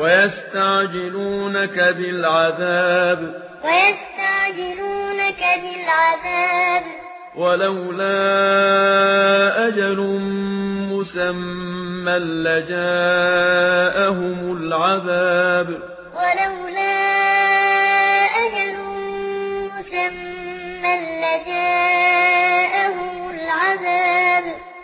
ويستعجلونك بالعذاب ويستعجلونك بالعذاب ولولا أجل مسمى لجاءهم العذاب ولولا أجل مسمى لجاءهم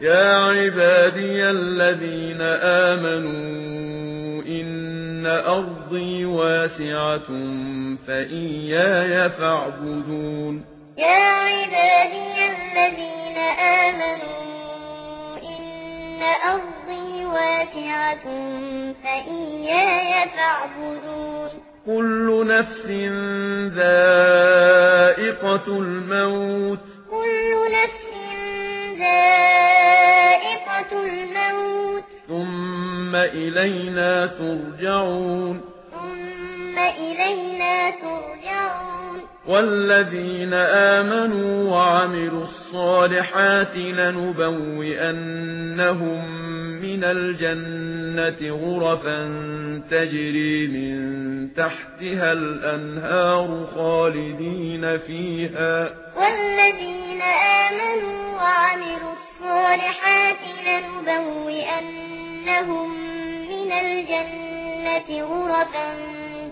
يا عبادي الذين آمنوا إن أرضي واسعة فإياي فاعبدون يا عبادي الذين آمنوا إن أرضي واسعة فإياي فاعبدون كل نفس ذائقة الموت كل نفس ذائقة إلينا ترجعون. ثم إلينا ترجعون. والذين آمنوا وعملوا الصالحات لنبوئنهم من الجنة غرفا تجري من تحتها الأنهار خالدين فيها. والذين آمنوا وعملوا الصالحات لنبوئنهم من الجنة غرفا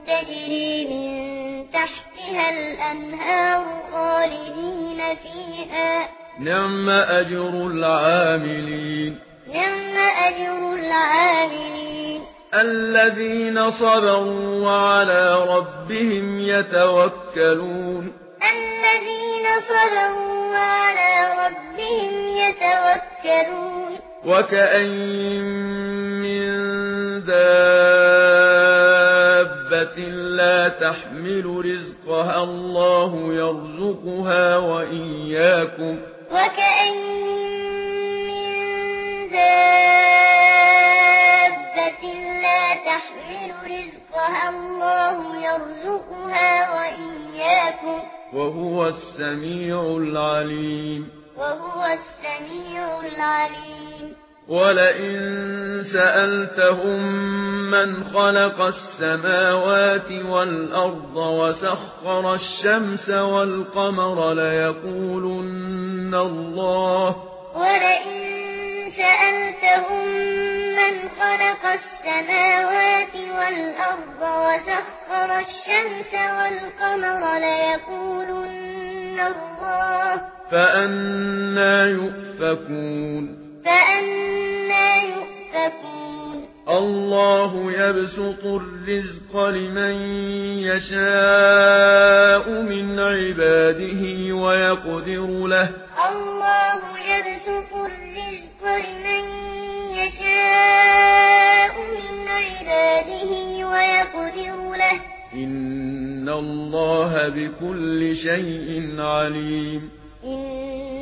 تجري من تحتها الأنهار خالدين فيها نعم أجر العاملين نعم أجر العاملين الذين صبروا وعلى ربهم يتوكلون الذين صبروا وعلى ربهم يتوكلون وكأين دابة لا تحمل رزقها الله يرزقها وإياكم. وكأن من دابة لا تحمل رزقها الله يرزقها وإياكم. وهو السميع العليم. وهو السميع العليم. ولئن سألتهم من خلق السماوات والأرض وسخر الشمس والقمر ليقولن الله ولئن سألتهم من خلق السماوات والأرض وسخر الشمس والقمر ليقولن الله فأنا يؤفكون فأنا يؤفكون. الله يبسط الرزق لمن يشاء من عباده ويقدر له. الله يبسط الرزق لمن يشاء من عباده ويقدر له. إن الله بكل شيء عليم. إن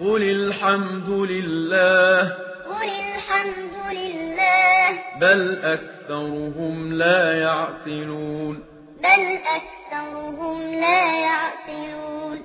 قل الحمد لله قل الحمد لله بل أكثرهم لا يعقلون بل أكثرهم لا يعقلون